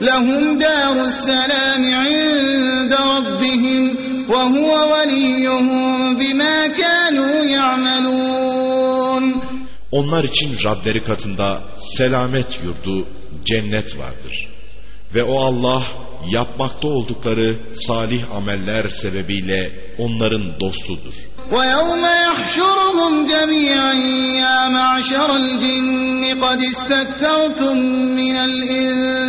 لهم دار السلام عند ربهم وهو وليهم بما كانوا يعملون Onlar için Rableri katında selamet yurdu, cennet vardır. Ve o Allah yapmakta oldukları salih ameller sebebiyle onların dostudur. ويوم يحشرهم جميعا يا معشر الجن قد استكثرتم من الإنس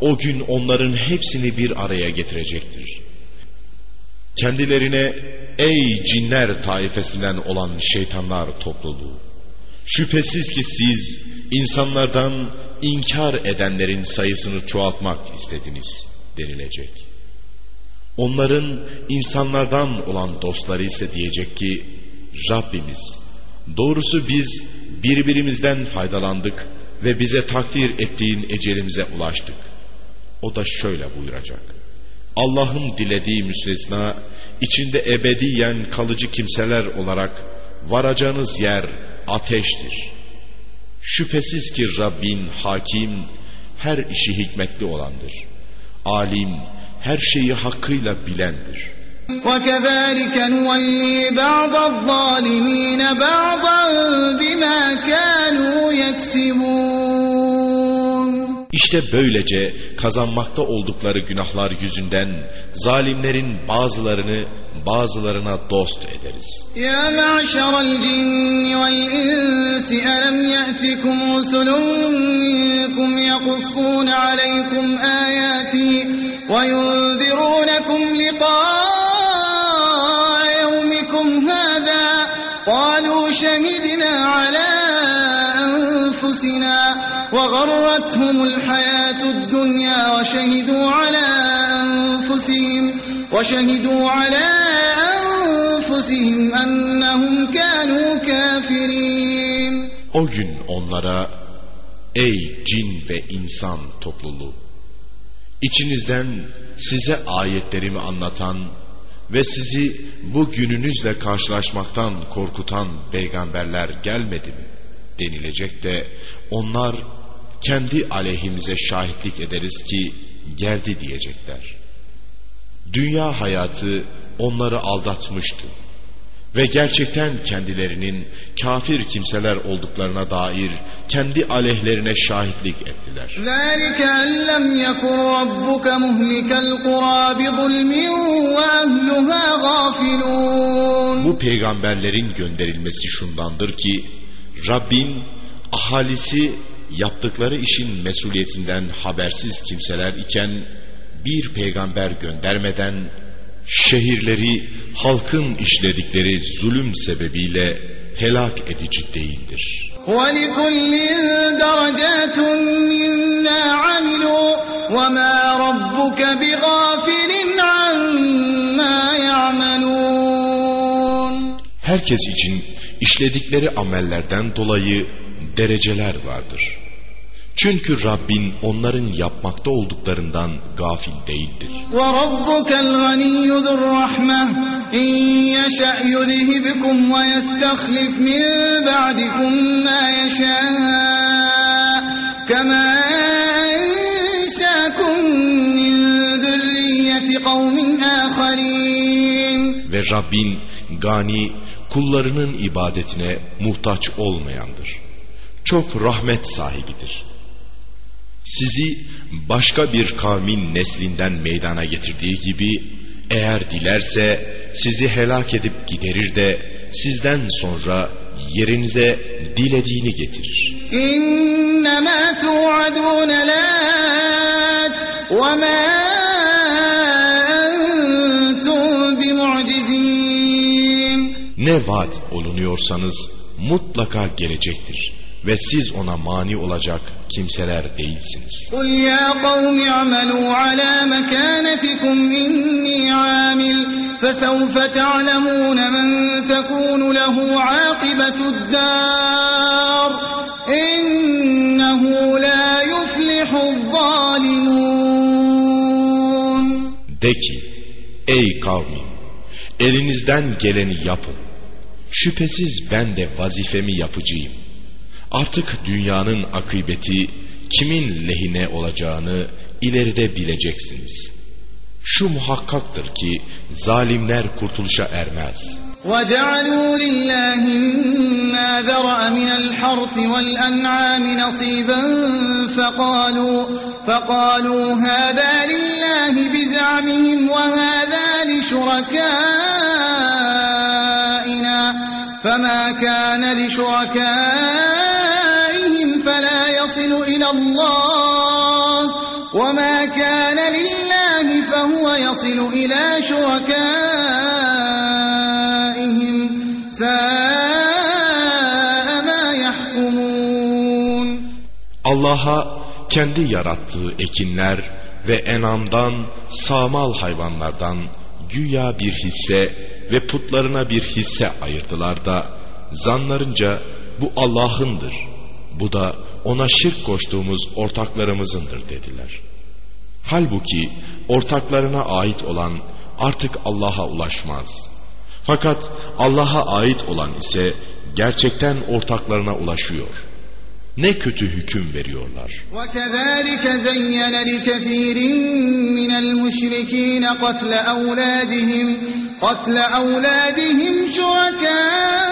o gün onların hepsini bir araya getirecektir. Kendilerine ey cinler taifesinden olan şeytanlar topluluğu. Şüphesiz ki siz insanlardan inkar edenlerin sayısını çoğaltmak istediniz denilecek. Onların insanlardan olan dostları ise diyecek ki Rabbimiz doğrusu biz birbirimizden faydalandık ve bize takdir ettiğin ecelimize ulaştık. O da şöyle buyuracak. Allah'ın dilediği müstesna içinde ebediyen kalıcı kimseler olarak varacağınız yer ateştir. Şüphesiz ki Rabbin hakim, her işi hikmetli olandır. Alim, her şeyi hakkıyla bilendir. وكذلك نولي بعض الظالمين بعضا بما كانوا يكسبون işte böylece kazanmakta oldukları günahlar yüzünden zalimlerin bazılarını bazılarına dost ederiz. Ya ma'şaral cinni vel insi elem ye'tikum rusulun minkum yakussun aleykum ayati ve yunzirunakum liqa'a yevmikum hâdâ. Kâlû şehidina alâ enfusina. وغرتهم الحياة الدنيا وشهدوا على أنفسهم وشهدوا على أنفسهم أنهم كانوا كافرين O gün onlara ey cin ve insan topluluğu içinizden size ayetlerimi anlatan ve sizi bu gününüzle karşılaşmaktan korkutan peygamberler gelmedi mi denilecek de onlar kendi aleyhimize şahitlik ederiz ki geldi diyecekler. Dünya hayatı onları aldatmıştı ve gerçekten kendilerinin kafir kimseler olduklarına dair kendi aleyhlerine şahitlik ettiler. ذلك أن لم يكن ربك مهلك القرى بظلم وأهلها غافلون Bu peygamberlerin gönderilmesi şundandır ki Rabbin ahalisi yaptıkları işin mesuliyetinden habersiz kimseler iken bir peygamber göndermeden şehirleri halkın işledikleri zulüm sebebiyle helak edici değildir. Herkes için işledikleri amellerden dolayı dereceler vardır. Çünkü Rabbin onların yapmakta olduklarından gafil değildir. وربك الغني ذو الرحمة إن يشأ يذهبكم ويستخلف من بعدكم ما يشاء كما أنشاكم من ذرية قوم آخرين Ve Rabbin gani kullarının ibadetine muhtaç olmayandır. çok rahmet sahibidir. Sizi başka bir kavmin neslinden meydana getirdiği gibi eğer dilerse sizi helak edip giderir de sizden sonra yerinize dilediğini getirir. İnnemâ tu'adûne lâd ve mâ entum. Ne vaat olunuyorsanız mutlaka gelecektir ve siz ona mani olacak kimseler değilsiniz. Kul ya kavmi amelu ala mekanetikum inni amil fesevfe te'lemune men tekunu lehu akibetud dar innehu la yuflihu zalimun. De ki ey kavmi elinizden geleni yapın. Şüphesiz ben de vazifemi yapıcıyım. Artık dünyanın akıbeti kimin lehine olacağını ileride bileceksiniz. Şu muhakkaktır ki zalimler kurtuluşa ermez. وجعلوا لله مما ذرأ من الحرث والأنعام نصيبا فقالوا, فقالوا هذا لله بزعمهم وهذا لشركائنا فما كان لشركائهم فلا يصل إلى الله وما كان لله فهو يصل إلى شركائهم ساء ما يحكمون Allah'a kendi yarattığı ekinler ve enamdan, sağmal hayvanlardan güya bir hisse ve putlarına bir hisse ayırdılar da zanlarınca bu Allah'ındır. Bu da ona şirk koştuğumuz ortaklarımızındır dediler. Halbuki ortaklarına ait olan artık Allah'a ulaşmaz. Fakat Allah'a ait olan ise gerçekten ortaklarına ulaşıyor. Ne kötü hüküm veriyorlar. وكذلك زين لكثير من المشركين قتل أولادهم قتل أولادهم شركاؤهم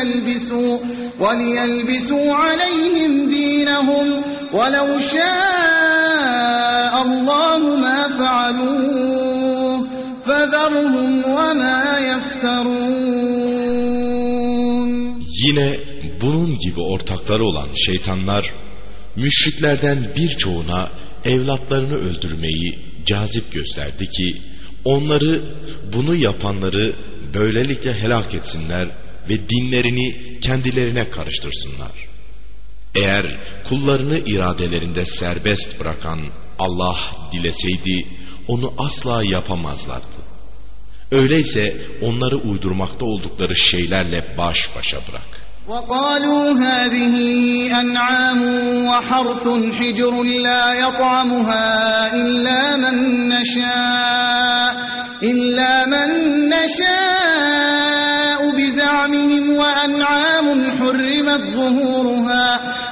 وليلبسوا وليلبسوا عليهم دينهم ولو شاء الله ما فعلوه فذرهم وما يفترون Yine bunun gibi ortakları olan şeytanlar müşriklerden birçoğuna evlatlarını öldürmeyi cazip gösterdi ki onları bunu yapanları böylelikle helak etsinler ve dinlerini kendilerine karıştırsınlar. Eğer kullarını iradelerinde serbest bırakan Allah dileseydi onu asla yapamazlardı. Öyleyse onları uydurmakta oldukları şeylerle baş başa bırak. وقالوا هذه أنعام وحرث حجر لا يطعمها إلا من نشاء إلا من نشاء بزعمهم وأنعام حرمت ظهورها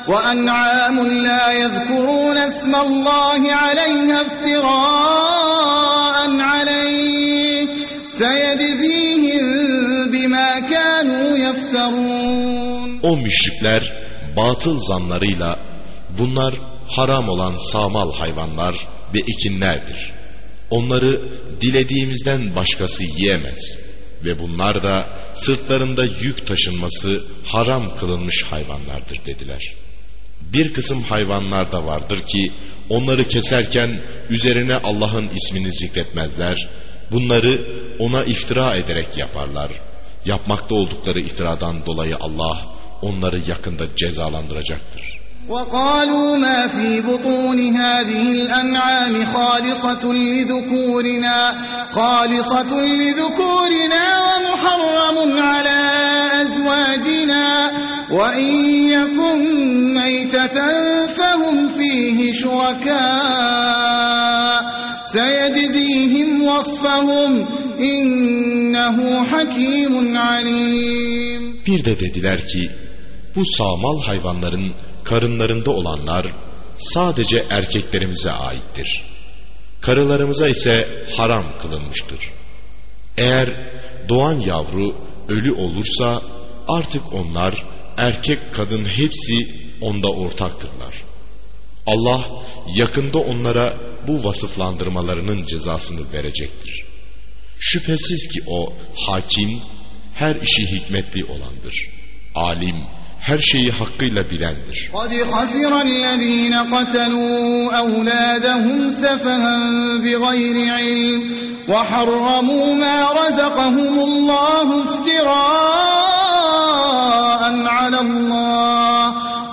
وأنعام لا يذكرون اسم الله عليها افتراء عليه سيجزيهم بما كانوا يفترون O müşrikler batıl zanlarıyla bunlar haram olan sağmal hayvanlar ve ekinlerdir. Onları dilediğimizden başkası yiyemez Ve bunlar da sırtlarında yük taşınması haram kılınmış hayvanlardır dediler. Bir kısım hayvanlar da vardır ki onları keserken üzerine Allah'ın ismini zikretmezler. Bunları ona iftira ederek yaparlar. Yapmakta oldukları iftiradan dolayı Allah onları yakında cezalandıracaktır. وقالوا ما في بطون هذه الأنعام خالصة لذكورنا خالصة لذكورنا ومحرم على أزواجنا. وإن يكن ميتة فهم فيه شركاء. سيجزيهم وصفهم إنه حكيم عليم. Bir de dediler ki bu sağmal hayvanların karınlarında olanlar sadece erkeklerimize aittir. Karılarımıza ise haram kılınmıştır. Eğer doğan yavru ölü olursa artık onlar erkek kadın hepsi onda ortaktırlar. Allah yakında onlara bu vasıflandırmalarının cezasını verecektir. Şüphesiz ki o hakim, her işi hikmetli olandır. Alim, her şeyi hakkıyla bilendir. قد خسر الذين قتلوا أولادهم سفها بغير علم وحرموا ما رزقهم الله افتراء على الله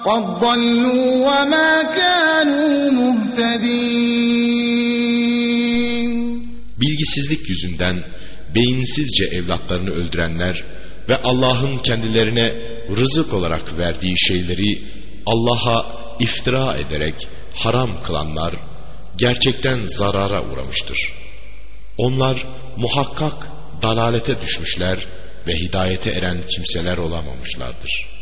قد ضلوا وما كانوا مهتدين Bilgisizlik yüzünden beyinsizce evlatlarını öldürenler ve Allah'ın kendilerine rızık olarak verdiği şeyleri Allah'a iftira ederek haram kılanlar gerçekten zarara uğramıştır. Onlar muhakkak dalalete düşmüşler ve hidayete eren kimseler olamamışlardır.''